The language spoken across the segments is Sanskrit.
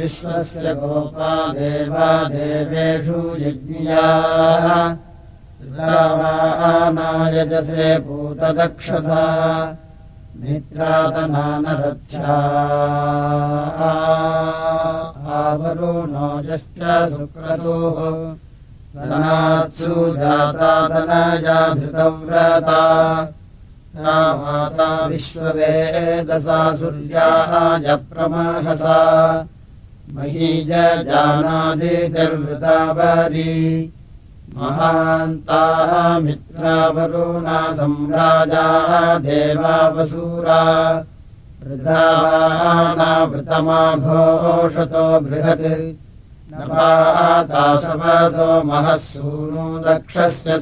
विश्वस्य गोपा देवा देवेषु यज्ञियाः नायजसे भूतदक्षसा मित्रातनानरथ्या आवरुणो यश्च सुक्रतुः सनात्सु जातातनया धृतव्रता माता विश्ववेदसा सूर्याय प्रमहसा महीजानादिर्वृतावरी महान्ताः मित्रावरुणा सम्राजा देवावसूरा। वृथानावृतमाघोषतो बृहत्। नपाताशवसो महः सूनो दक्षस्य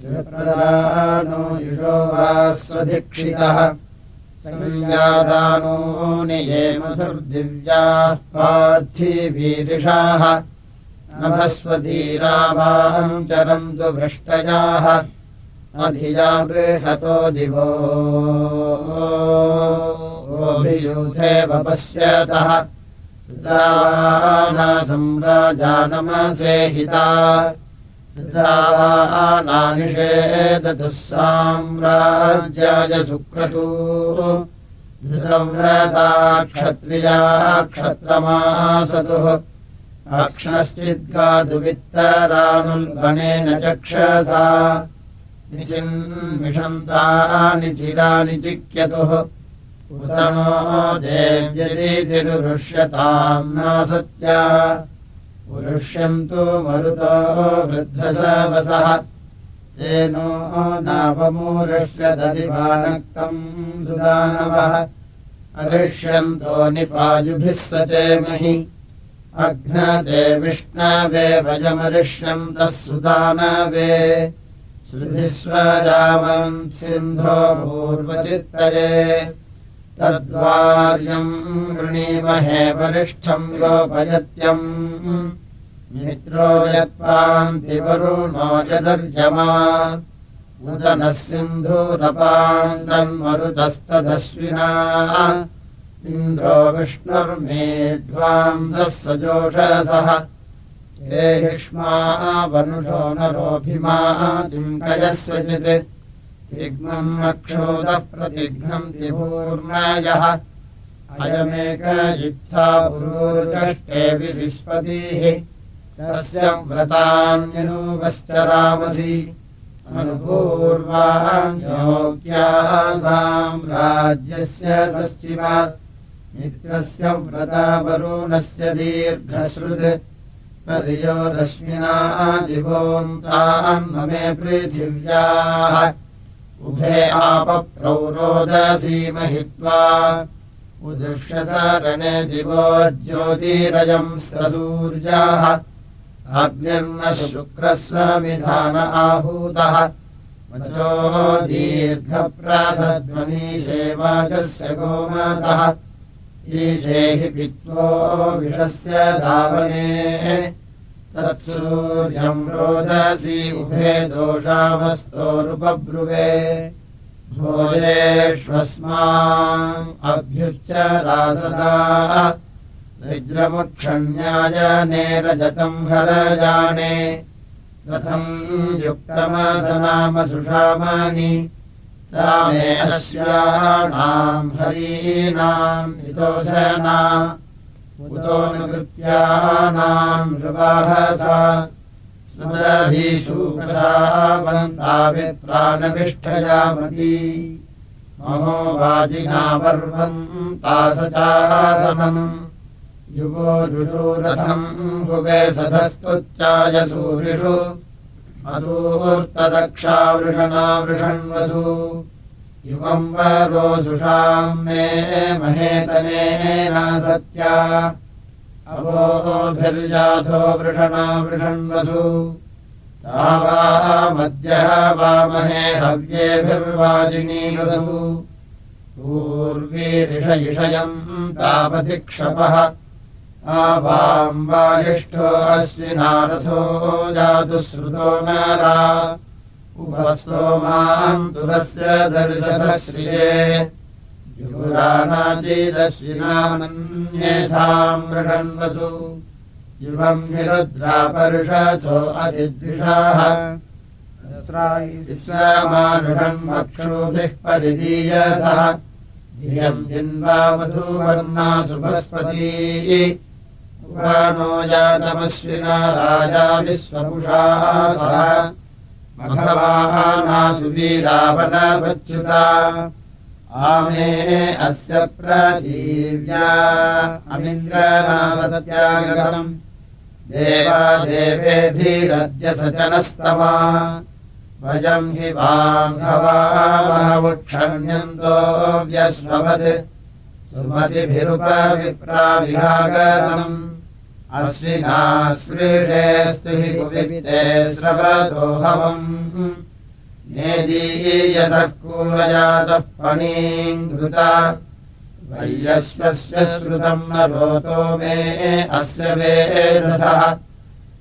सुक्रतुप्रदानो युषो वा स्वधिक्षितः संयादानो निये पार्थिवीरिषाः नभस्वतीरावाहम् चरन्तु भ्रष्टयाः अधिया बृहतो दिवोभियूथे वपश्यतः सम्राजानमसेहिता नानिषेदतुः साम्राज्याय सुक्रतु। धृतव्रता क्षत्रिया क्षत्रमासतुः। अक्ष्णश्चिद्गातुवित्तरानुल्गणेन चक्षसा। निचिन्मिषन्तानि चिरानि चिक्यतुः। उतनो देव्यतिरुष्यताम् नासत्या पुरुष्यन्तु मरुतो वृद्धसवसः। तेनो नावमूरुष्यदधिवानक्तम् सुदानवः। अदृश्यन्तो निपायुभिः सचेमहि अघ्नते विष्णवे भजमरिष्यन्तः सुदानवे। श्रुतिस्वरामम् सिन्धो पूर्वचित्तये तद्वार्यम् वृणीमहे वरिष्ठम् गोपयत्यम्। मित्रो यत्पान्तिवरुणो यदर्यमा उदनः सिन्धूरपान्दम् मरुतस्तदश्विना इन्द्रो विष्णुर्मेध्वांसः सजोषसः। हेष्मा वनुषो नरोऽभिमा चिङ्कयस्यचित् तिग्नम् अक्षोदः प्रतिघ्नम् त्रिपूर्णायः अयमेक इत्था पुरोचष्टे विस्पतिः तस्य व्रतान्यनुवश्चरामसि अनुपूर्वाञ्योग्यासाम् राज्यस्य षष्टिवा मित्रस्य व्रतावरुणस्य दीर्घश्रुत्। पर्यो रश्मिना दिवोन्तान्ममे पृथिव्याः उभे आपप्रौरोदसीमहित्वा उदुष्यसरणे दिवो ज्योतिरयम् सूर्याः आज्ञर्नः शुक्रस्वमिधान आहूतः वचो दीर्घप्रासध्वनीशेवाजस्य गोमातः। ईशे हि पित्वो विषस्य धावने तत्सूर्यम् रोदसी उभे दोषावस्तोरुपब्रुवे भोजेष्वस्माम् अभ्युच्च रासदा। वज्रमुक्षण्यायने रजतम् हरजाने। रथम् युक्तमसनाम सुषामानि मे अस्याणाम् हरीणाम् हितोसना उतोऽनुकृत्यानाम् नृवाहसा स्मदभिषूकसावन्ताभिप्राणविष्ठयामती महो वाजिनावर्वम् तासचासनम् युवो जुषूरथम् भुवे सधस्तुच्चाय सूरिषु वृषणा वृषण्वसु युवम् वरोसुषाम् मे महेतनेन सत्या अवोभिर्जाथो वृषणा वृषण्वसु। तावामद्यः वामहे हव्येभिर्वाजिनीवसु। पूर्वीरिषयिषयम् तावधिक्षपः आवाम् वाजिष्ठो अस्विनारथो जातु श्रुतो नारा उपस्तोमाम् तुलस्य दर्शनश्रिये। युरानाचीदश्विनामन्येथाम् मृषन्वसु युवम् निरुद्रापरुषो अधिद्विषाः विश्रामानुषम् अक्षोभिः परिदीयथः धियम् जिन्वा मधुवर्णा सुभस्पती। नो जातमश्विना राजा विश्वपुषाः सह नासुवीरावनवच्युता आमे अस्य प्रतीव्या अमिन्द्रनासत्यागतम् देवा देवेभिरद्य सचनस्तमा वयम् हि वाङ्घवामहवुक्षण्यन्तो व्यस्ववत् सुमतिभिरुपविप्राविहागतम् अश्विनाश्रीषेऽस्तु हि कुविते स्रवदोहवम् नेदीयसः कूलजातः पणीम् घृता वैयश्वस्य श्रुतम् न रोतो मे अस्य वेदसः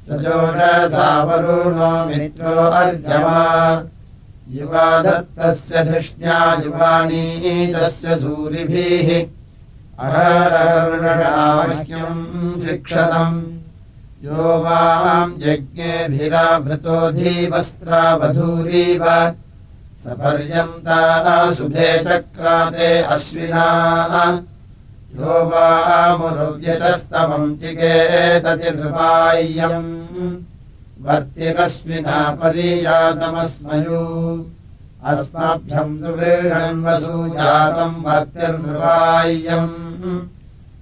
सजोषसावरुणो मित्रो अर्घ्यमा। युवा दत्तस्य धिष्ण्या युवानी तस्य सूरिभिः अहरहृषाह्यम् शिक्षतम्। यो वाम् यज्ञेभिराभृतोऽधीवस्त्रावधूरीव सपर्यन्ताः सुभे चक्राते अश्विनाः। यो वामुरुव्यतस्तमम् चिकेततिर्वाह्यम् वर्तिरश्विना पर्यातमस्मयू अस्माभ्यम् दुवृषण्वसू जातम् वर्तिर्वाह्यम्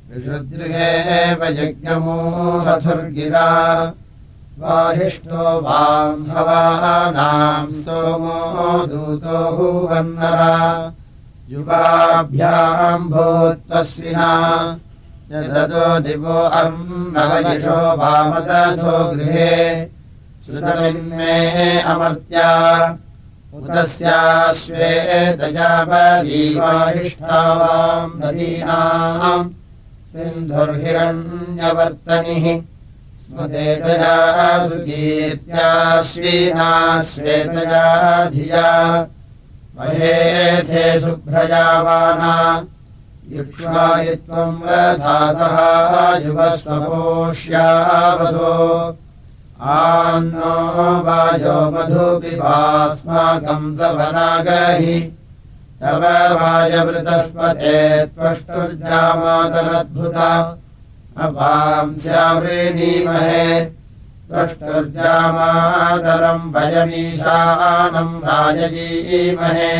विशुदृहेव यज्ञमोहथुर्गिरा। वाहिष्ठो वाह्भवानाम् सोमो दूतो हुवन्नरा युगाभ्याम् भूत्वस्विना। यदतो दिवो अर्णवयिषो वामदथो गृहे। श्रुतमिन्मे अमर्त्या उतस्याश्वेतजापरीवाहिष्ठावाम् नदीनाम् सिन्धुर्हिरण्यवर्तनिः स्मतेतया सुकीर्त्याश्वीना श्वेतया धिया महेथे शुभ्रजावाना युक्ष्मायित्वम् रथासः युवस्वपोष्यावसो आन्नो वायो मधुपिवास्माकम् सवनागहि तव वायवृतस्पते त्वष्टुर्जामातरद्भुता अपांस्यावृणीमहे त्वष्टुर्जामातरम् वयमीशानम् राजयीमहे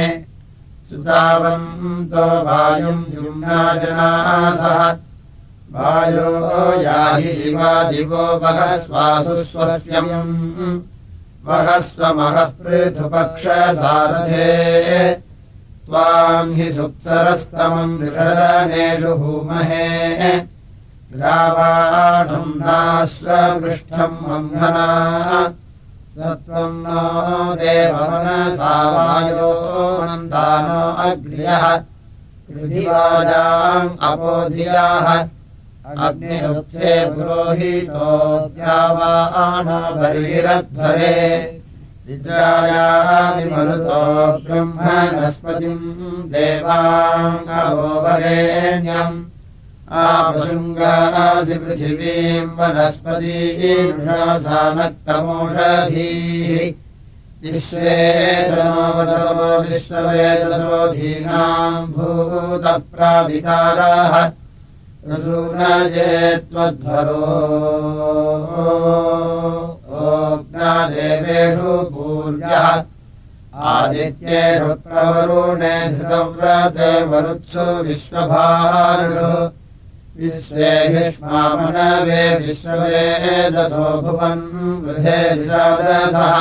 सुतावन्तो वायुम् युम्ना जनासः वायो याहि शिवादिवो वहस्वासु स्वस्यम् वहस्वमहः पृथुपक्षसारथे त्वाम् हि सुप्सरस्तमम् ऋषदनेषु भूमहे। मह्ना सत्त्वम् नो देवमनसावायोऽनन्दानो अग्र्यः। पृथिवाजाम् अपोधियाः अग्निरुक्थे पुरोहितो द्यावाणबर्हिरध्वरे विद्रायामिमरुतो ब्रह्मणस्पतिम् देवाङ्गोवरेण्यम् आपशृङ्गासि पृथिवीम् वनस्पतीसानक्तमोषधीः विश्वेतनोवसवो विश्ववेदसोऽधीनाम् भूतप्राविताराः त्वध्वरो ओग्नादेवेषु पूर्यः आदित्येषु प्रवरुणे धृतव्रते मरुत्सु विश्वभारुषु। विश्वे हिष्मामनवे विश्ववेदसो भुवन् वृधे दिशादसः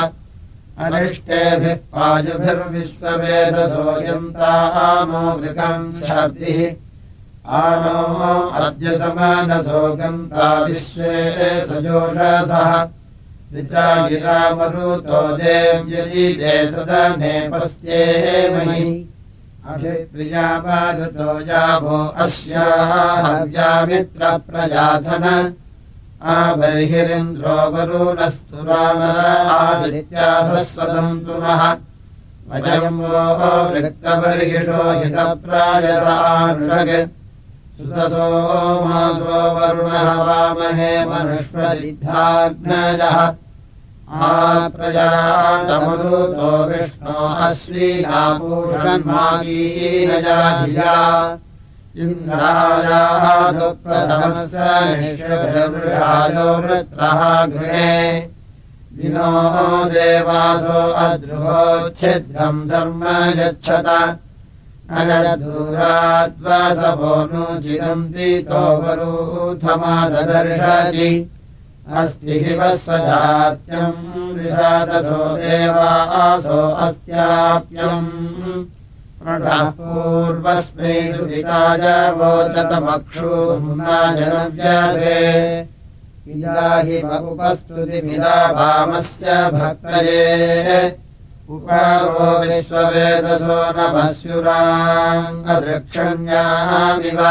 अनिष्टेभिः पायुभिर्विश्ववेदसो यन्तानो वृकम् शर्दिः आनो अद्य समनसो गन्ता विश्वे सजोषसः विचागिरामरुतो देम् यदि ते सदने पस्त्ये मयि अभिप्रियामारुतो यावो अस्याः हव्यामित्रप्रजाथन आबर्हिरिन्द्रोपरूनस्तु रामरादित्यासस्वतन्तुनः वयम् वो वृत्तबर्हिषो हितप्रायसानुषग् सुतसो मासो वरुणः वामहे मनुष्वदिद्धाग्नजः आप्रजातमरुतो विष्णो इन्द्रायादुप्रथमस्य निष्यभिर्वृषायो वृत्रः गृहे। विनो देवासो अद्रुहोच्छिद्रम् धर्म यच्छत अनदूराद्वसभो नु चिदन्ति तोपरूथमाददर्शति अस्ति हि वस्वजात्यम् विषादसो देवासो अस्त्याप्यम्। पूर्वस्मै सुविताय वोचतमक्षूर्णाजनव्यासे इलाहि उपस्तुतिमिदा भामस्य भक्तये उपवो विश्ववेदसो नमस्युराङ्गदृक्षण्यामिव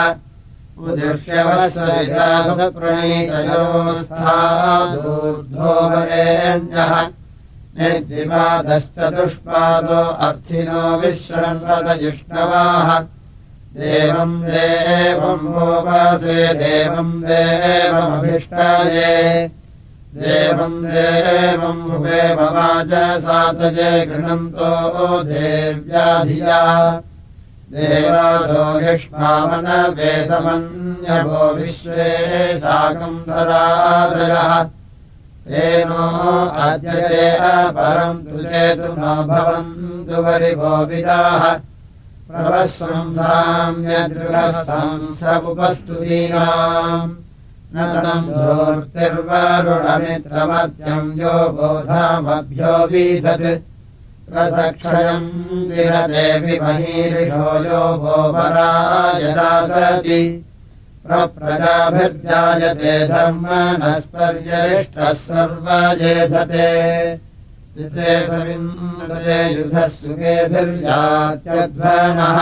उदिष्यवस्वरितासुप्रणीतयोस्थादूर्ध्वोमरेण्यः निर्द्विपादश्चतुष्पादो अर्थिनो विश्रण्वतजिष्णवाः देवम् देवम् भोपासे देवम् देवमभिष्टाये देवम् देवम् भुवे मवाच सातजे गृह्णन्तो देव्याधिया। देवासो युष्मामनवेदमन्यभो विश्वे साकम् सरादयः तेनो अद्यते अपरम् तु चेतु न भवन्तु वरिभोविदाः प्रवस्वंसाम्यदृगस्थंस्थमुपस्तुतीनाम् न तम् धूर्तिर्वरुणमित्रमत्यम् यो बोधामभ्यो वीधत् प्रसक्षयम् विरदेवि महीरिषो यो गोपरायदासति प्रजाभिर्जायते धर्म नस्पर्यरिष्टः सर्वजेधते। ऋते सविन्दरे युधः सुखेभिर्यात्यध्वनः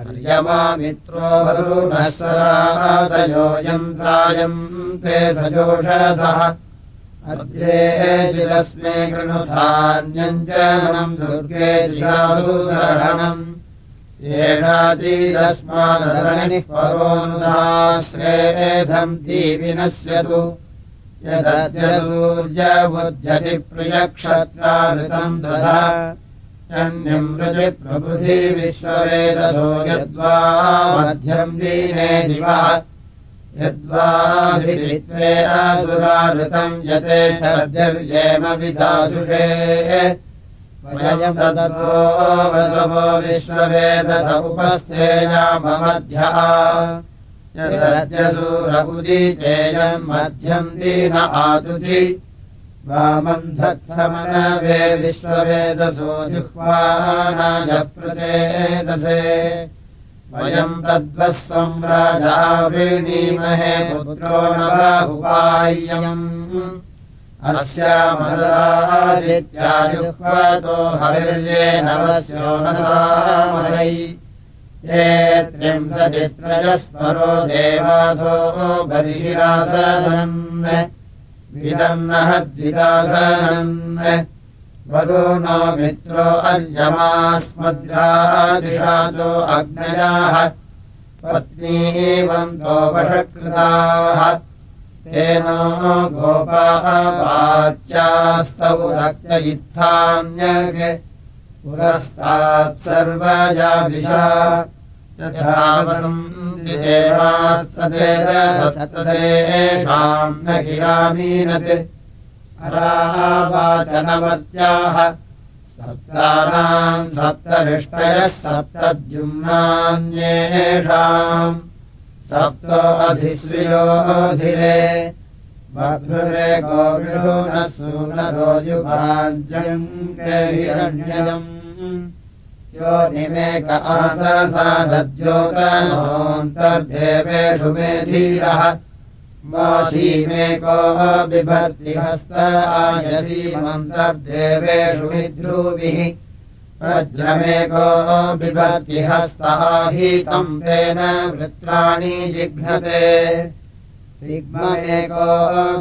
अर्यमामित्रो वरुणः सरादयो यन्त्रायम् ते सजोषसः अद्येजिदस्मे कृणुधान्यञ्जनम् दुर्गे जिलासुसरणम् येषाचीदस्मादरणिः परोऽनुसाश्रेधम् दीविनश्यतु यदद्यसूर्यबुध्यति प्रियक्षत्रादृतम् दधा अन्यम् रुचि प्रबुधि विश्ववेदसो यद्वा मध्यम् दीने दिवः यद्वाभित्वे असुराऋतम् यते चर्येम विदासुषे। वयम् तदतो वसवो विश्ववेदस उपस्थेयाममध्यः यदद्यसूरबुदितेयम् मध्यम् दीन आतुचि वामन्धत्थमनवे विश्ववेदसो जुह्वानाय प्रचेदसे। वयम् तद्वः सम्राजा वृणीमहे पुत्रो न बाहुवाय्यम् अस्यामदादित्यायुह्वतो हविर्ये नवस्यो न सामहै। ये त्रिंशतित्रयस्परो देवासो बर्हिरासनन् विदम् नः मित्रो अर्यमास्मद्रादिशाचो अग्नयाः पत्नीवन्तोपषकृताः तेन गोपाः प्राच्यास्तौ रक्तयुत्थान्यगे। पुरस्तात् गिरामीनत् अरावाचनवत्याः सप्तानाम् सप्तरिष्टयः सप्तद्युम्नान्येषाम्। सप्तो गोविषो न सूनरो युभाञ्जम् हिरण्यम् यो निमेक आससादद्योतनोऽन्तर्देवेषु मेधीरः वासीमेको बिभर्ति हस्त आयसीमन्तर्देवेषु विध्रुविः वज्रमेको बिभर्ति हस्तः हि तम् तेन वृत्राणि जिघ्नते। ऋग्ममेको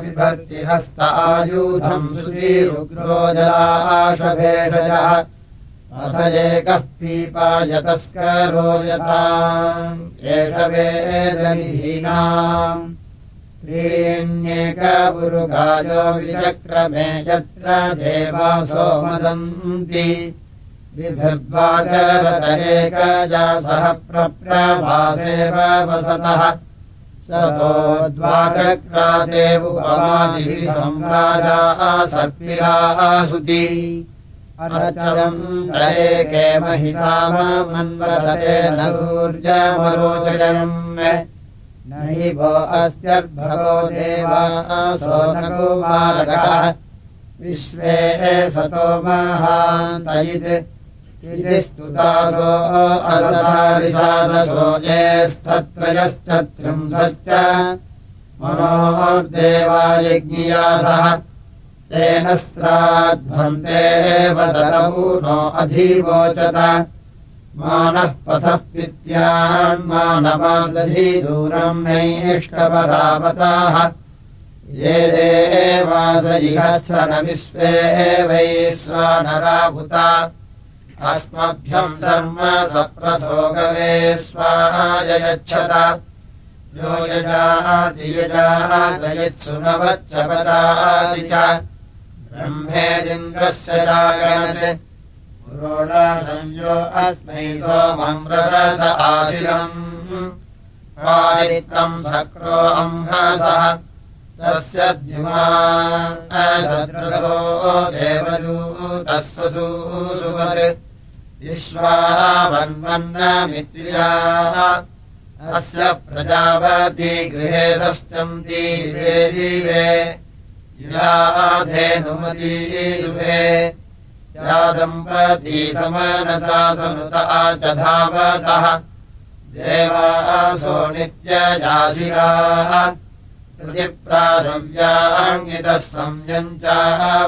विभर्ति हस्त आयूधम् सुधीरुग्रो जलाशभेषजः अथ एकः पीपायतस्करो यथा। एष वेदनिहीनाम् त्रीण्येकपुरुगायो विचक्रमे यत्र देवासो बिभर्द्वाचरतरेकजा सह प्रप्रभासेव वसतः। ततो द्वाचक्रादेवुपमादिभिः सम्राजाः सर्पिराः सुति अनचलम् तरेके महिषामन्वदते नूर्जमरोचयम् न हि वो अस्यर्भगो देवासो न विश्वे सतो येस्तत्रयश्च त्रिंशश्च मनोर्देवायज्ञियासः श्राध्वन्ते वदतमु नो अधिवोचत। मानः पथः पित्यान्मानवादधि दूरम् नैष्कपरावताः ये देवास इहस्थ न विश्वे वै स्वानराभुता। अस्मभ्यम् शर्म सप्रथो गवे स्वायच्छत यो यजाति यजातयत्सुनवच्च पचाति च ब्रह्मेदिन्द्रस्य जागणत् पुरोणासंयो अस्मै सोमम्ररथ आशिरम्। आदित्तम् शक्रो अम्भसः। तस्य द्युमा असद्रथो देवदूतस्य सुषुवत्। विश्वावन्वन्नमित्र्या अस्य प्रजापति गृहे सश्चन्ति दिवे दिवे याधेनुमती दुहे। या दम्पती समनसा सनुता च धावतः देवासो नित्यजाशिराः प्रतिप्रासव्याङ्गितः संयम् च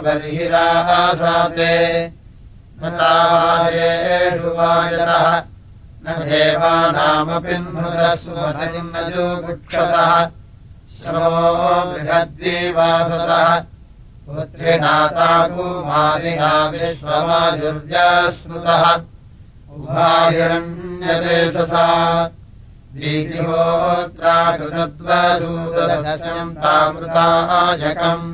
बर्हिराः साते। तावादेषु वायतः न देवानामपि सुमतिम् न जोगुक्षतः श्रवो बृहद्विवासतः पुत्रिनाता कुमारिणा विश्वमाजुर्व्यास्मृतः उभाहिरण्यदेशसा। कृतद्वसूदस्यम् तामृताजकम्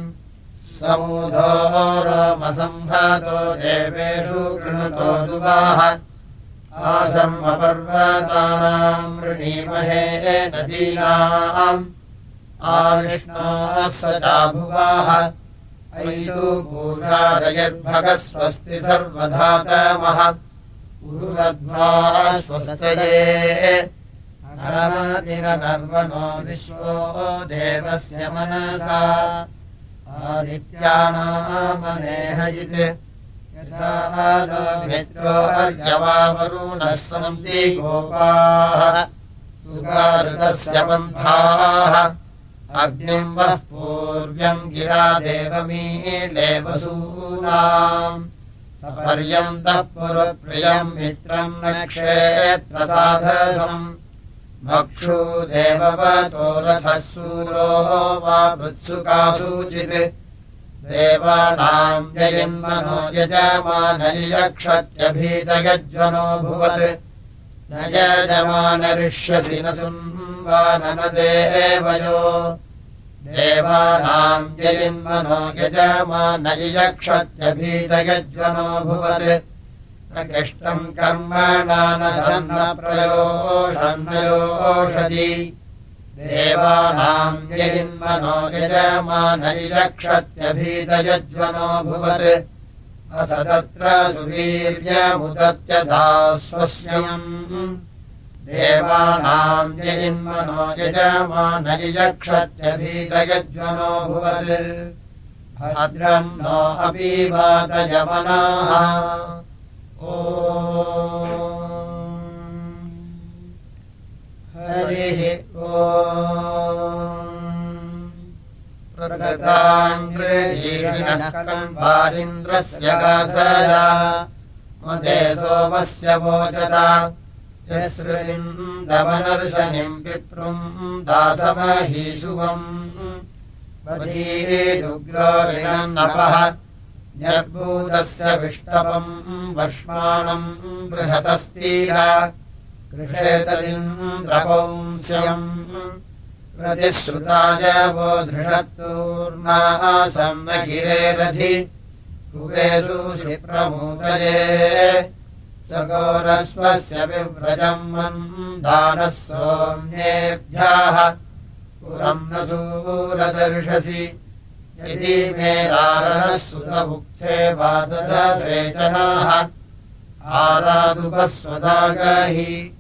समूधोरमसम्भतो देवेषु कृणुतो दुवाः आसर्मपर्वतानाम् वृणीमहे नदीनाम् आविष्णाः स चाभुवाः अयु पूजारयर्भगः स्वस्ति सर्वधातमः उरुरध्वा स्वस्तये। नरमतिरनर्वणो विश्वो देवस्य मनसा। आदित्यानामनेहयित्। यथा मित्रो अर्यवावरुणः सन्ति गोपाः। सुगारुदस्य पन्थाः अग्निम् वः पूर्व्यम् गिरा देवमीले वसूनाम् पर्यन्तः पुरप्रियम् मित्रम् न क्षेत्रसाधसम् मक्षू देववतो रथः सूरो वा मृत्सुकासूचित्। देवानाम् जयन्मनो यजमानयक्षत्यभीतयज्वनो भुवत्। न यजमानरिष्यसि न देवयो देवानाम् जयन्मनो यजमानयक्षत्यभीतयज्वनो भुवत्। किष्टम् कर्मणा न सन्नप्रयोषन्नयोषधि देवानाम् यजिन्मनो यजमानैलक्षत्यभीतयज्वनो भुवत्। अस तत्र सुवीर्यमुदत्यथा स्वस्यम् देवानाम् यजिन्मनो यजमानैलक्षत्यभीतयज्वनो भुवत्। भद्रम् नो अपि वातयमनाः हरिः ओ प्रगताङ्ग्रीणकम्बारिन्द्रस्य गाधया मदे सोमस्य वोचता यस्रविन्दवनर्शनिम् पितृम् दासमहीशुवम् दुग्रोरिणन्नपः निर्भूतस्य विष्टपम् वर्ष्माणम् बृहतस्तीर कृषेतलिन्द्रपौंस्यम् प्रतिश्रुताय वो धृषत्तूर्णाः सम्मगिरेरधि कुवेषु श्रीप्रमोदये सगोरस्वस्य विव्रजम् मन्दानः सोम्येभ्यः पुरम् न सूरदर्शसि। यदि मे रारणः सुतमुक्थे वाददसेचनाः आरादुपस्वदागहि।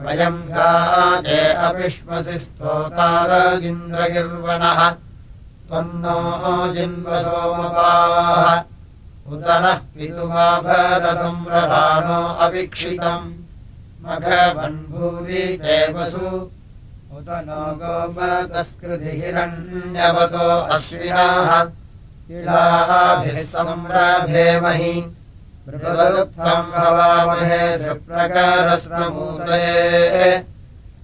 वयम् गाजे अविश्वसि स्तोतारगिन्द्रगिर्वणः त्वन्नो जिन्वसोमपाः उत नः पितुमाभरसंव्रराणो अवीक्षितम् मघवन्भूरि देवसु उत नो गोमतस्कृतिहिरण्यवतो अश्विनाः इलाभिः संरभेमहि भवामहे सुप्रकारस्वमूतये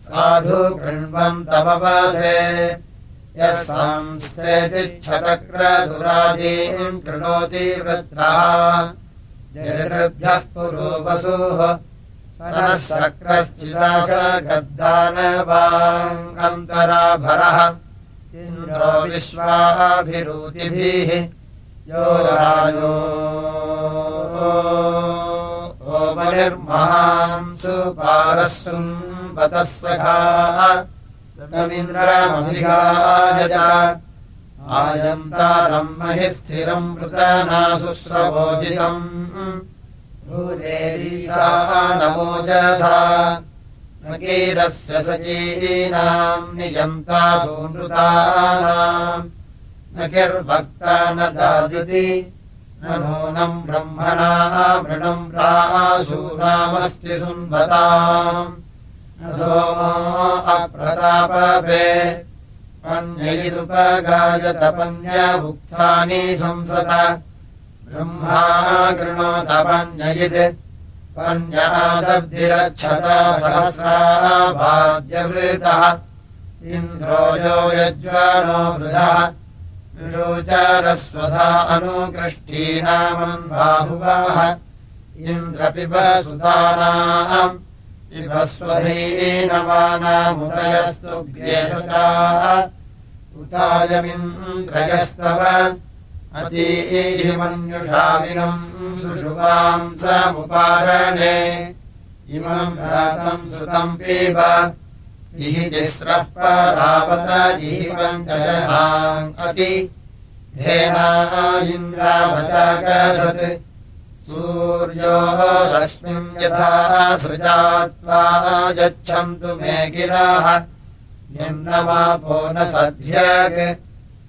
साधु कृण्वन्तमवसे यः संस्थेतिच्छतक्रदुरादीम् कृणोति वृत्रः जयदृभ्यः पुरोपसुः सनः सक्रश्चिदास गद्दानवाङ्गन्तराभरः इन्द्रो विश्वाभिरूतिभिः यो रायो ओमनिर्महांसु पारस्वम् रवीन्द्रमभिगायज आयन्तारम् महि स्थिरम् मृतनाशुश्रवोजितम् भूरेरीशा नमोजसा नकीरस्य सचीनाम् नियन्तासूनृतानाम् न किर्भक्ता न दादिति न नूनम् ब्रह्मणा मृणम् राशूनामस्ति सुन्वताम् सोमो अप्रतापे पन्ययिदुपगायतपन्यभुक्तानि संसत ब्रह्मा गृणोतपन्ययित् पन्यादब्धिरच्छता सहस्राभाद्यवृतः इन्द्रो यो यज्वानो वृधः। विषोचारस्वधा अनुकृष्टीनामन् बाहुवाः। इन्द्रपिबसुतानाम् विभस्वधीनवानामुदयस्तु ग्रेशताः उतायमिन्द्रयस्तव अतीहिमन्युषाविनम् सुषुवाम् समुपारणे इमम् रातम् सुतम् पीब। इह तिस्रः परावत इहि पञ्चजनाम् अति। धेना इन्द्रावचाकसत् सूर्योः रश्मिम् यथा सृजात्वा यच्छन्तु मे गिराः। निम्नमापो न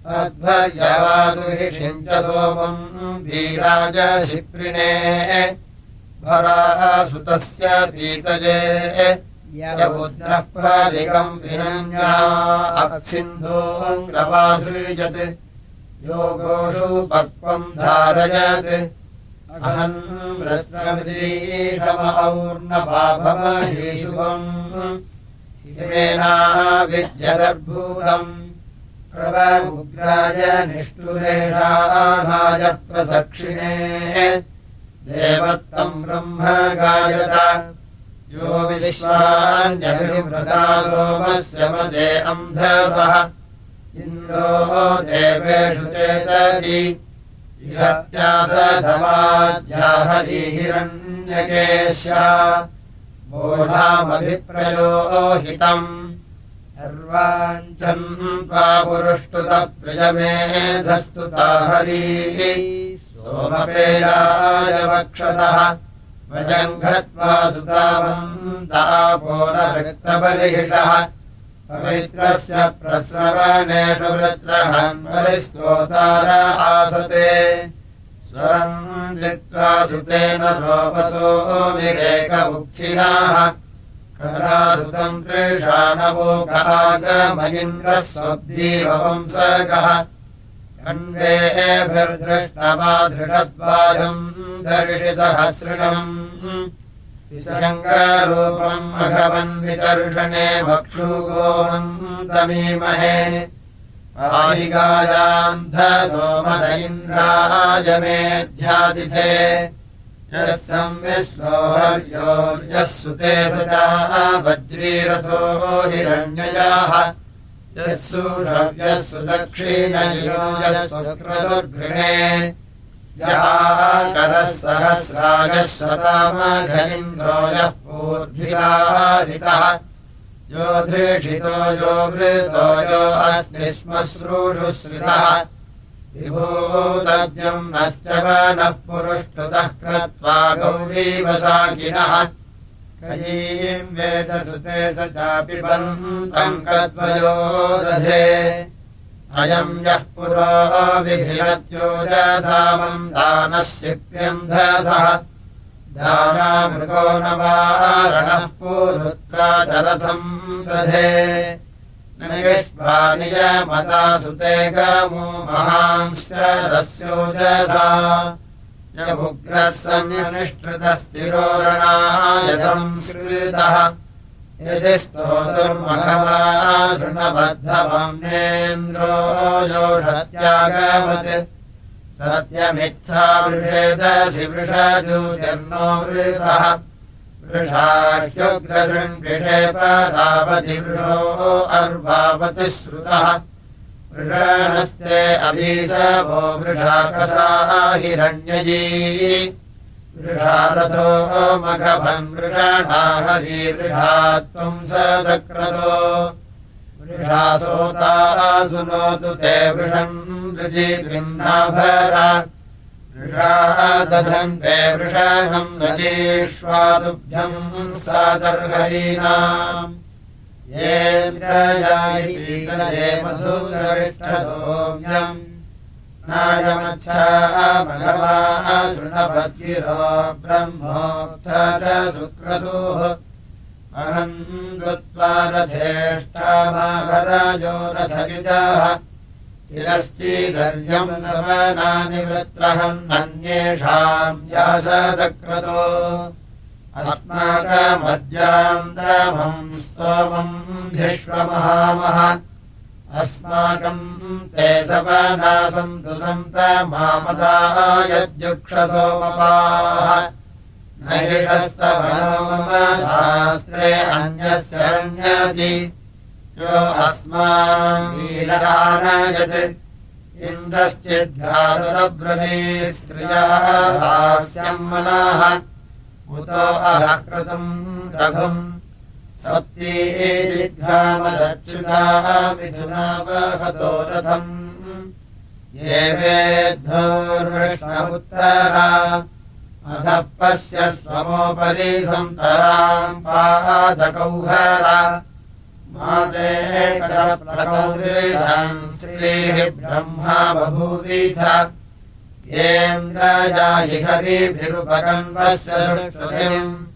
अध्वर्यवादुहिषिम् च सोमम् वीराज शिप्रिणे। भराः सुतस्य पीतजे। यमुद्रः प्रालिकम् विनन्या अक्सिन्धोङ्ग्रवासृजत् योगोषु पक्वम् धारयत् अहम् रत्नमौर्णपाभमहीशुभम् हिमेना विद्यदर्भूतम् प्रवमुग्राय निष्ठुरेषानाय प्रसक्षिणे। देवत्तम् ब्रह्म गायत। यो विश्वान्यभिवृता सोमस्य मदे अन्धसः। इन्द्रो देवेषु चेतति इहत्यासधमाज्याहरिहिरण्यकेश्या बोधामभिप्रयोहितम् सर्वाञ्चम् त्वा पुरुष्टुतप्रियमेधस्तुता हरीः सोमपेयाय वक्षतः। वयम् गत्वा सुतावन्तापो न रक्तबलिहिषः पवित्रस्य प्रस्रवणेषु वृत्रहन्वलिस्तोतार आसते। स्वरम् दित्वा सुतेन रोपसो विरेकमुखिनाः कलासुतम् त्रिषाणवोकागमयिन्द्रः स्वब्दीवंसगः कण्वेभिर्दृष्टवा धृषद्वाजम् दर्शि सहस्रिणम् शङ्करूपम् भगवन्विकर्षणे भक्षु गोमन्तमीमहे आहिगायान्ध सोमद इन्द्राजमेध्यादिथे यः सुते सदा वज्रीरथो हिरण्ययाः यः सुषव्यः सुदक्षिणयो यः सुकृतुर्घृणे करः स्वतामघलिन्द्रो यः पूर्भिरारितः यो धृषितो यो वृतो यो अस्ति स्म श्रूषुश्रितः विभूतव्यम् नश्च वनः पुरुष्टुतः कृत्वा गौरीवसाकिनः कयीम् वेदसुते स चापि बन्तम् कद्वयो दधे अयम् यः पुरो विभिरत्योजसामन्दानः शिप्यन्धसः दानामृगो न वारणः पूरुत्राचरथम् दधे। निष्पानियमता सुते गमो महांश्च रस्योजसा यमुग्रः सन्निष्कृतस्थिरोरणाय संस्कृतः यदि स्तोतुर्मघवा शृणबद्धवम्नेन्द्रो योषत्यागमत्। सत्यमित्था वृषेदसि वृषजूतिर्नो वृतः। वृषाह्युग्रशृङ्षेपरावति वृषो अर्वावति श्रुतः वृषणस्ते अभीसवो वृषाकसा हिरण्यजी वृषारथो मघभन् वृषणा त्वम् सदक्रतो। वृषासोता सुनोतु ते वृषम् ऋजिवृन्दाभरा वृषाः दधन् ते वृषणम् नजीष्वादुभ्यम् सादर्हरीणाम् ये मधुरविष्ठसोम्यम् नायमच्छा भगवा शृणभद्गिरो ब्रह्मोक्थ सुक्रतुः अहम् कृत्वा रथेष्ठामाघराजो रथयुजः तिरश्चिदर्यम् समनानि वृत्रहन्नन्येषाम् व्यासदक्रतो। अस्माकमद्याम् दमम् स्तोमम् धिष्वमहामः अस्माकम् ते सवनासम् तु सन्त मामदायद्युक्षसोमपाः नैषस्तवनो मम शास्त्रे अन्यश्चरण्यति। यो अस्मान्नयत् इन्द्रश्चिद्घातब्रवी स्त्रियाः हास्यम् मनाः। उतो अहकृतम् रघुम् मिथुनावहतो रथम्। अधः पश्य स्वमोपरि सन्तराम् पादकौहरा। माते श्रीः ब्रह्मा बभूवीथ येन्द्रजाहि हरिभिरुपकन्वस्य सुष्ठुतिम्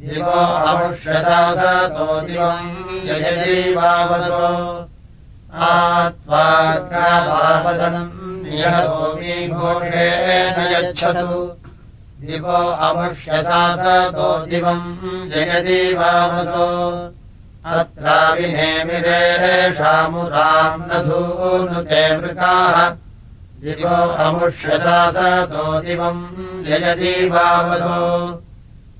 दिवो अमुष्यशासतो दिवम् यजदीवावसो आत्वाग्रावावदनम् नियसोमी घोषेण यच्छतु। दिवो अमुष्यशासतो दिवम् जयदीवावसो अत्राविनेमिरेषामुराम् न धूनुते मृगाः दिवो अमुष्यशासतो दिवम् जयदीवावसो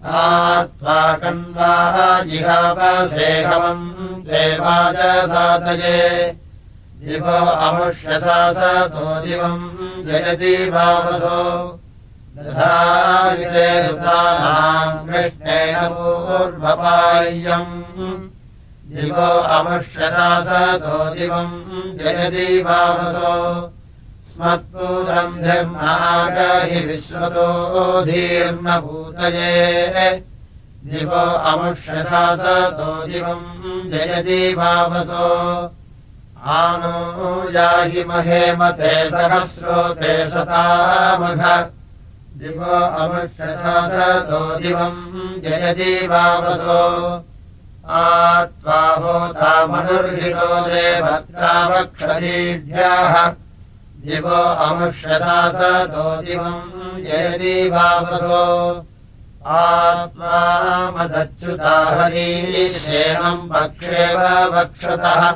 आत्वाकन्वाः जिहावसेहवम् देवाजसातये दिवो अमुष्यशासतो दिवम् जयदीवावसो दधाविते सुतानाम् कृष्णेन पूर्वपाय्यम् दिवो अमुष्यशासतो दिवम् जयदीवावसो स्मत्पूरम् धर्मागहि विश्वतो धीर्मभूतये दिवो अमुष्यशासतो दिवम् जयदीवावसो आनो याहि महेमते सहस्रोते सतामघ। दिवो अमुष्यशासतो दिवम् जयदीवावसो आत्वाहोतामनुर्हितो देवत्रावक्षरीढ्याः दिवो अमुष्यशासतो दिवम् जयदीवावसो आत्मा मदच्युता हरीशेनम् पक्षेव वक्षतः।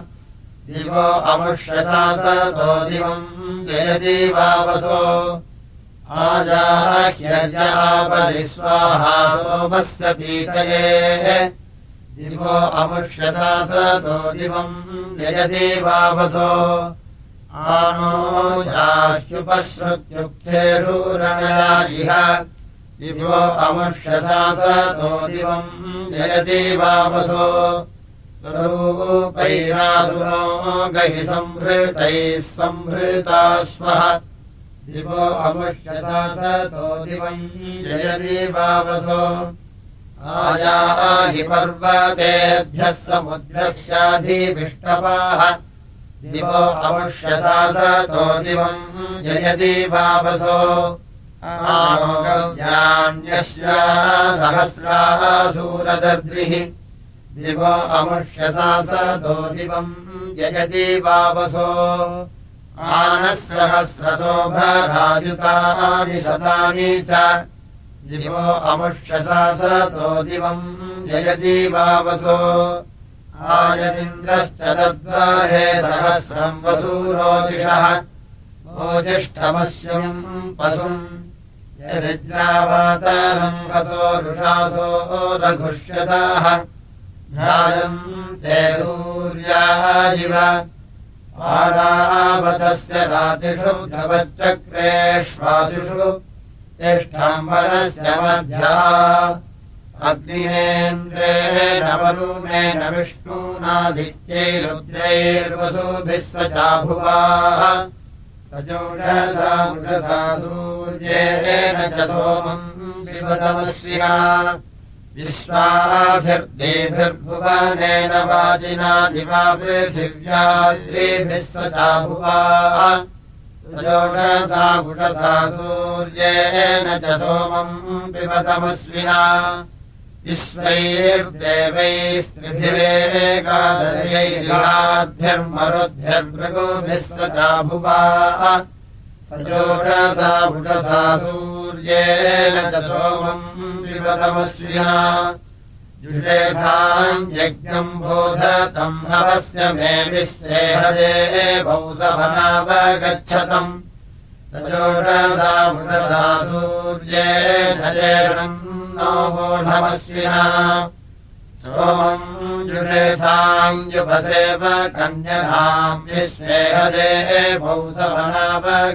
दिवो अमुष्यसा सतो दिवम् जयति वावसो। आजाह्यर्यापरिस्वाहा सोमस्य पीतये। दिवो अमुष्यसा सतो दिवम् जयति वावसो आनो जाह्युपश्रुत्युक्तेषूरणया इह दिवो अमुष्यसा सतो दिवम् जयति वावसो स्वरूपैरासुनो गहि संहृतैः संहृता स्वः। दिवो अमुष्यता सतो दिवम् जयति वावसो आयाहि पर्वतेभ्यः समुद्रस्याधिविष्टपाः दिवो अमुष्यसा सतो दिवम् जयति वावसो आमोगव्यान्यस्या सहस्रासूरदद्रिः दिवो अमुष्यसा सतो दिवम् जयति वावसो आनः सहस्रशोभरायुतानि शतानि च। दिवो अमुष्यसा सतो दिवम् जयति वावसो आयदिन्द्रश्च तद्वाहे सहस्रम् वसूरोजिषः। ओजिष्ठमस्यम् पशुम्। यरिद्रावातरम् वसो रुषासो रघुष्यताः। भ्राजम् ते सूर्याजिव। आरावतस्य रातिषु द्रवच्चक्रेष्वासिषु तिष्ठाम्बरस्य मध्या अग्निहेन्द्रेण वरुणेन विष्णूनादित्यैरुद्रैर्वसुभिः स चाभुवाः। सजोषसा सूर्येण च सोमम् विवदमस्विना विश्वाभिर्देभिर्भुवनेन वाजिना दिवा पृथिव्याद्रिभिः स चाभुवाः। सजोषसा पुषसा सूर्येण च सोमम् पिबतमस्विना विश्वैस्त्रिभिरेकादशैर्याद्भिर्मरुद्भिर्भृगुभिः स चाभुवाः सजोषसा पुषसा सूर्येण च सोमम् पिबतमस्विना जुषेधाम् यज्ञम् बोधतम् नवस्य मे विश्वेहजे भौसवनावगच्छतम् सजोषसा पुषसा सूर्येण चेषणम् नो वोढमस्विना सोमम् जुषेधाञ्जुपसेव कन्यनाम् विश्वेहदे भौसवनावगच्छतम्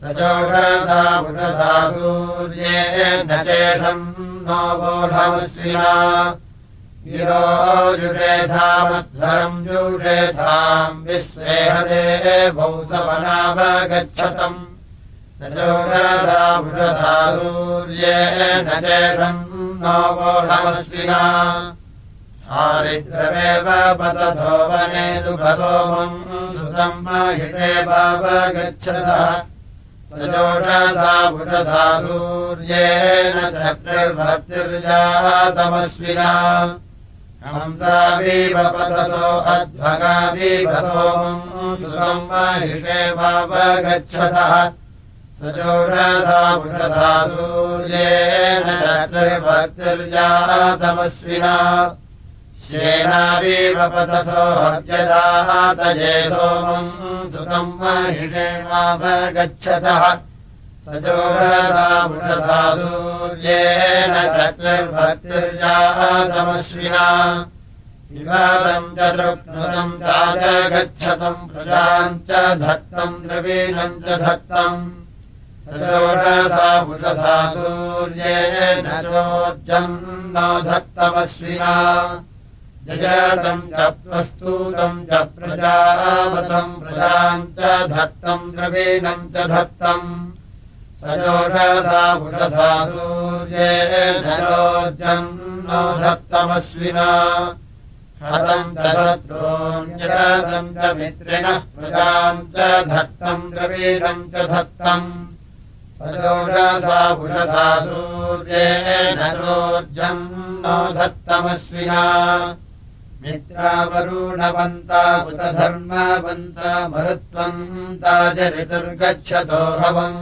सजोषसा पुषसा सूर्येण चेषम्। नो वोढमस्विना गिरो जुषेधामध्वरम् जुषेधाम् विश्वेहदे सजोषसा पुषसा सूर्येण चेषम् नो वोढमस्विना हारिद्रमेव पतथो वने दुभसोमम् सुतम् महिषेवावगच्छतः सजोषसा पुषसा सूर्येण चक्रिर्भक्तिर्जातमस्विना हंसावीव पतथो अध्वगावीव सोमम् सुतम् महिषेवावगच्छतः सजोषसा पुषसा सूर्येण चक्रिर्भक्तिर्जातमस्विना श्येनावीव पतथो हव्यदातये सोमम् सुतम् महिषेवावगच्छतः सजोषसा पुषसा सूर्येण चक्रिर्भक्तिर्जातमस्विना विवादम् च तृप्नुतम् चाजगच्छतम् प्रजाम् च धत्तम् द्रवीणम् च धत्तम् सजोषसा पुषसा सूर्येण चोर्जम् न धत्तमस्विना जयतम् च प्रस्तूतम् च प्रजावतम् प्रजाम् च धत्तम् द्रवीणम् च धत्तम्। सजोषसा पुषसा सूर्येण चोर्जम् न धत्तमस्विना हतम् च शत्रून्यतम् च मित्रिणः प्रजाम् च धत्तम् द्रवीणम् च धत्तम् सजोषसा पुषसा सूर्येण चोर्जम् नो धत्तमस्विना मित्रावरुणवन्ता कृतधर्मवन्ता मरुत्वम् ताजरितुर्गच्छतो हवम्।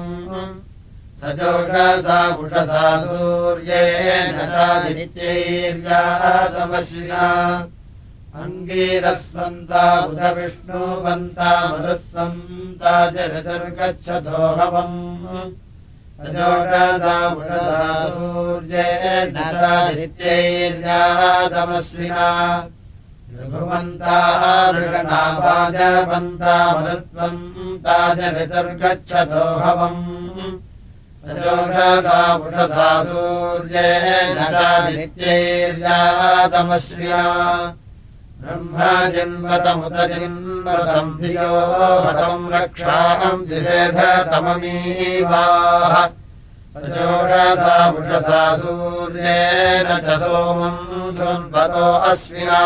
सजोषसा उषसा सूर्येण चादित्यैर्यातमश्विना अङ्गीरस्वन्ता उद विष्णुवन्ता मरुत्वम् ताजरतुर्गच्छतो हवम् सजोषसा उषसा सूर्येण चादित्यैर्यातमश्विना भृगुवन्ताः मृगणावाजवन्ता मरुत्वम् ताजरितुर्गच्छतो हवम् सजोषसा उषसा सूर्येण नित्यैर्यातमश्रिया ब्रह्मा जिन्वतमुत जिन्मृतम् धियो हतम् रक्षाहम् दिशेधतममीवाः सजोषसा उषसा सूर्येण च सोमम् संवतो अश्विना।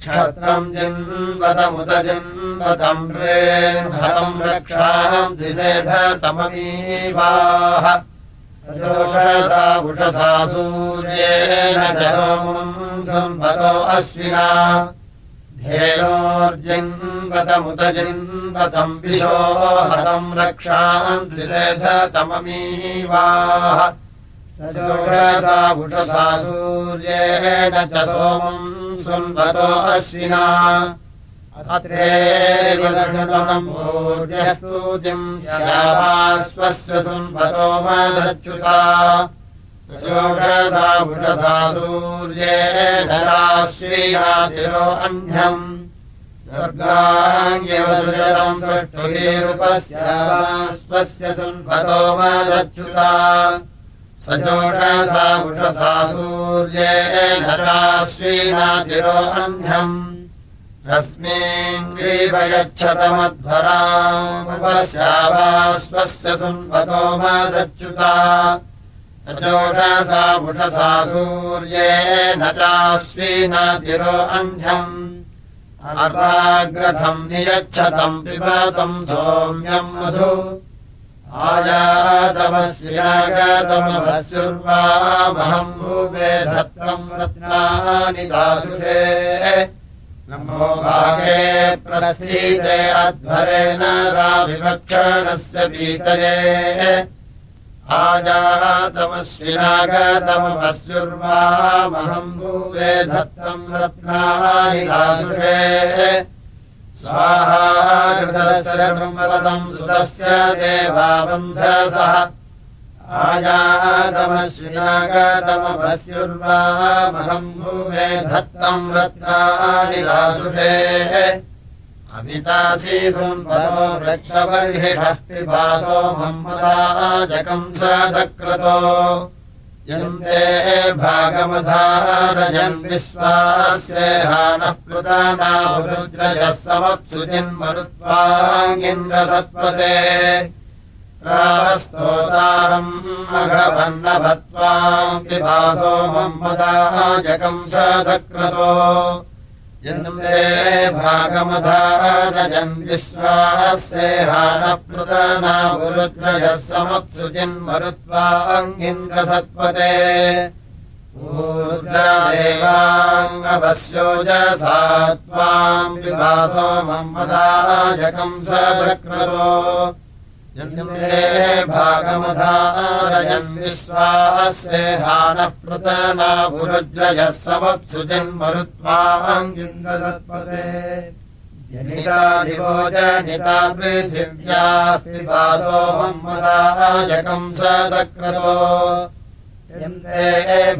क्षत्रम् जिन्वतमुत जिन्वतम् रेन्हतम् रक्षाम् दिशेधतममीवाः सजोषसा उषसा सूर्येण च सोमम् अश्विना धेनोर्जिन्वतमुत जिन्वतम् विशो हतम् रक्षाम् सिधतममीवाः। सजोषसा उषसा सूर्येण च सोमम् संवतो अश्विना अत्रेतमम् भूर्यस्तूतिम् श्यावास्वस्य संवतो मदच्युता। सजोषसा उषसा सूर्येण राश्रीयातिरो अह्नम् स्वर्गाङ्ग्यवसृजतम् सृष्टुवीरूपस्यावास्वस्य संवतो मदच्युता। सजोषसा उषसा सूर्येण राश्रीनातिरो अह्नम् रश्मीङ्ग्रीवयच्छतमध्वरामुपस्यावास्वस्य सुन्वतो मदच्युता। सजोषसा उषसा सूर्येण चाश्वीनातिरो अह्नम् अर्वाग्रथम् नियच्छतम् पिबतम् सौम्यम् मधु। आयातमस्यागतमभस्युर्वामहम् भूवे धत्तम् रत्नानि दासुषे नमो भागे प्रसीते अध्वरेण राविवक्षणस्य पीतये। आजातमस्विनागतमभस्युर्वामहम् भूवे धत्तम् रत्नानि दासुषे स्वाहा कृतस्य ब्रह्मपदम् सुतस्य देवाबन्धसः आयातमश्विनागतमभस्युर्वामहम् भूमे धत्तम् रत्नानि दासुषे अमितासीसुन्वतो वृक्षबर्हिषः पिबासो मम्मदाजकम् सदक्रतो यन्ते भागमधारजन् विश्वास्य हानः प्लुतानावरुद्रजः समप्सु जिन्मरुत्वाङ्गिन्द्रसत्त्वते रावस्तोतारम् अघवन्नभत्वाम् विभासो मम्मदाजकम् सदक्रतो। यन्ते भागमधारजन् विश्वासेहानप्लुतनावरुद्रजः समप्सु जिन्मरुत्वाङ्गिन्द्रसत्त्वते ऊर्जादेवाङ्गवस्योजसा त्वाम् विभासो मम्मदाजकम् सदक्रतो यन्ते भागमधारयन् विश्वासेहानः पृतनाभुरुद्रजः समप्सु जन्मरुत्वाङ्गिन्द्रसत्पदे जनितादिवो जनिता पृथिव्याः पिबासो मम्मदाजकम् सदक्रतो। यन्ते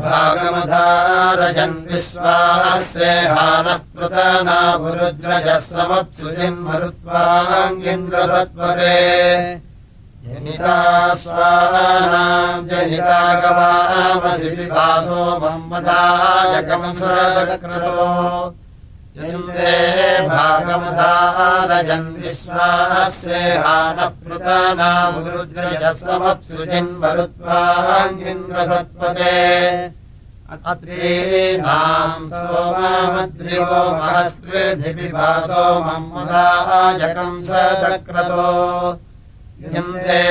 भागमधारयन् विश्वासेहानः पृतनाभुरुद्रजः समप्सु जन्मरुत्वाङ्गिन्द्रसत्पदे जनिता स्वानाम् जनिता गवामसि विभासो मम्मदाजकम् सदक्रतो भागमधारयन् विश्वासेहानः पृतनावरुद्रजः समप्सु जिन्मरुत्वाङ्गिन्द्रसत्पदे अत्रीणाम् सोमामद्रिवो महस्कृधिपिभासो मम्मदाजकम् सदक्रतो यन्ते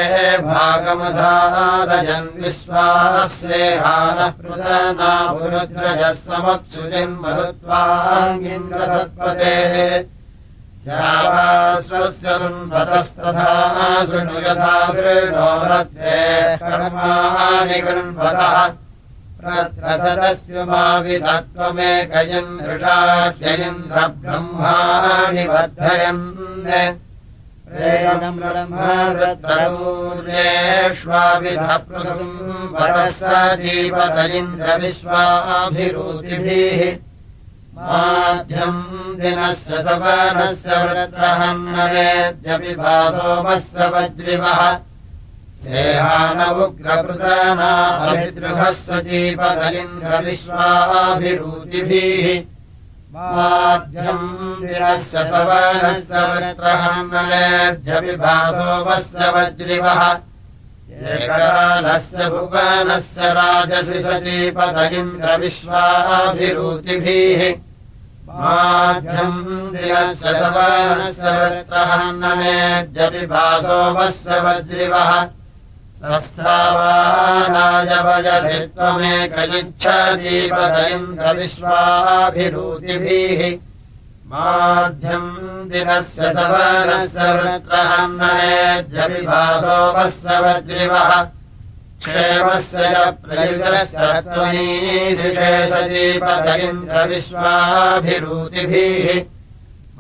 भागमधारयन् विश्वासेहानः पृतनावरुद्रजः समप्सु जिन्मरुत्वाङ्गिन्द्रसत्पते स्वस्य सुन्वतस्तथा शृणु यथा शृणो रथे कर्माणि कृन्वतः प्रत्रतस्य मा विधत्वमेकयन् ऋषात्ययिन्द्रब्रह्माणि वर्धयन् ेष्वाविधप्रसुम् वरः जीवत इन्द्रविश्वाभिरुचिभिः माध्यम् दिनस्य सवनस्य व्रत्रहन्नवेद्यपि भासोमस्य वज्रिवः सेहान उग्रकृतानाभिदृहस्य जीवत इन्द्रविश्वाभिरुचिभिः माध्यम् दिनस्य सवनस्य वृत्रहन्नलेभ्यभिभासोमस्य वज्रिवः। एकरालस्य भुवनस्य राजसि सजीपद इन्द्रविश्वाभिरुचिभिः। माध्यम् दिनस्य सवनस्य वृत्रहन्नलेभ्यभिभासोमस्य वज्रिवः स्थावानायवजसि त्वमेकयिच्छीपद इन्द्रविश्वाभिरुचिभिः माध्यम् दिनस्य सवनस्य वृत्रहन्नयेद्यभिभासोमस्य वज्रिवः क्षेमस्य प्रयुजस्य त्वमीशिषे सजीपद इन्द्रविश्वाभिरुचिभिः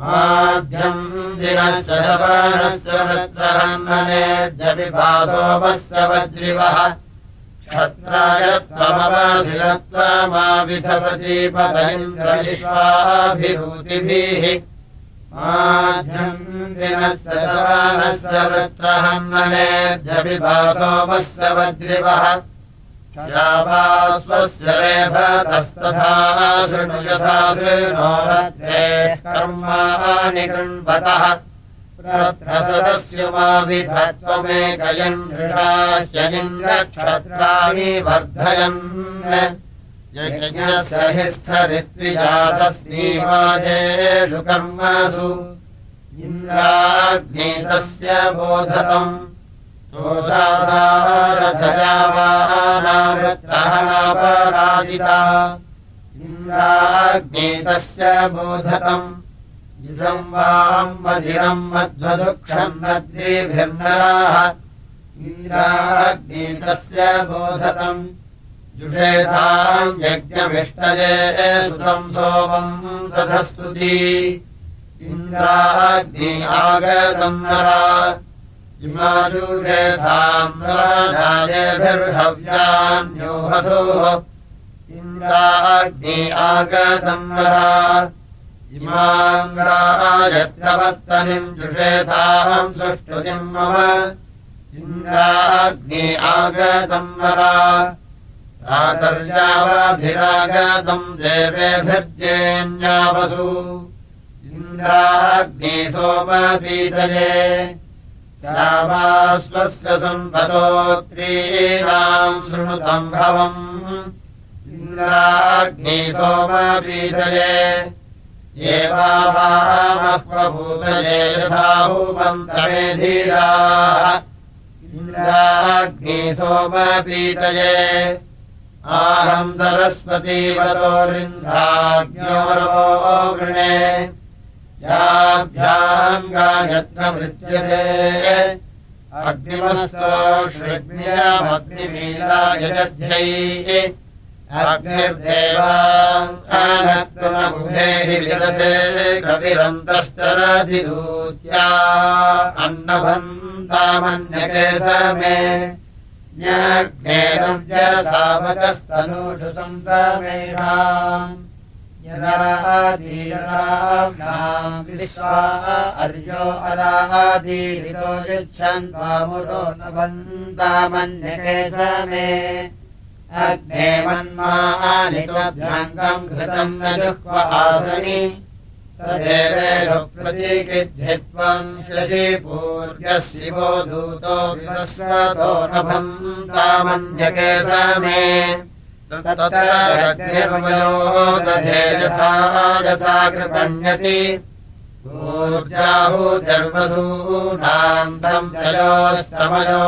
माध्यम् दिनस्य शपानस्य वृत्रहन्ननेद्यपिभासोमस्य वज्रिवः। क्षत्राय त्वमवासिरत्वमाविधसजीपद इन्द्रविश्वाभिभूतिभिः माध्यम् दिनस्य शपानस्य वृत्रहन्ननेद्यपिभासोमस्य वज्रिवः स्वस्य रेभतस्तथा शृणु यथा शृणो रत्रे कर्माणि कृण्वतः प्रसदस्युमाविधत्वमेकयन् ऋषाह्यनिन्द्रक्षत्राणि वर्धयन्। यज्ञस्य हि स्थरित्विजासस्तीवाजेषु कर्मसु। इन्द्राग्नीतस्य बोधतम् दोषासारथयावानावृत्रहणापराजिता इन्द्राग्नेतस्य बोधतम् इदम् वाम् मधिरम् मध्वदुक्षम् नद्रीभिर्नराः। इन्द्राग्नेतस्य बोधतम् जुषेधाम् यज्ञमिष्टये सुतम् सोमम् सधस्तुति। इन्द्राग्नि आगतम् नरा इमायुषेधाम्राजायभिर्हव्यान्योहसोः इन्द्राग्नि आगतम् वरा इमाङ्गायत्रवर्तनिम् जुषेधाम् सुष्ठुतिम् मम। इन्द्राग्नि आगतम् वरा प्रातर्यावाभिरागतम् देवेभिर्जेन्यावसु। इन्द्राग्नि सोमपीतये श्यामाश्वस्य सम्पतोत्रीणाम् शृणुतम् भवम्। इन्द्राग्नि सोमपीतये एवामह्वभूतये यथाहुमन्तमे धीराः। इन्द्राग्नि सोमपीतये आहम् सरस्वतीवतोरिन्द्राज्ञोरो वृणे याभ्याम् गायत्र मृत्यसे अग्निमस्तोष्विग्नियामग्निमीलायजध्यैः अग्निर्देवाङ्कानत्वमबुभेः विदसे कविरन्तश्चरधिदूत्या। अन्नभन्तामन्यके समे ज्ञाग्नेरव्यसावकस्तनूषु संसमेषाम् यदादीराभ्याम् विश्वा अर्यो अरादीरितो यच्छन्त्वामुरो न बन्दामन्यके समे अग्ने मन्मानि त्वभ्यङ्गम् घृतम् न जुह्व आसनि। स देवेषु प्रतीकिद्धित्वम् शशि पूर्यः शिवो दूतो विवस्वतो न बन्दामन्यके समे ततरग्निर्वयो दधे यथा यथा कृपण्यति ऊर्जाहुजर्वसूनाम् संशयोस्तमयो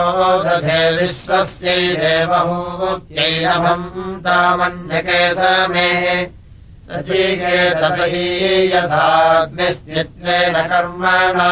दधे विश्वस्यै देवहूत्यै नभम् तामन्यके समे सचीकेतसहीयसाग्निश्चित्रेण कर्मणा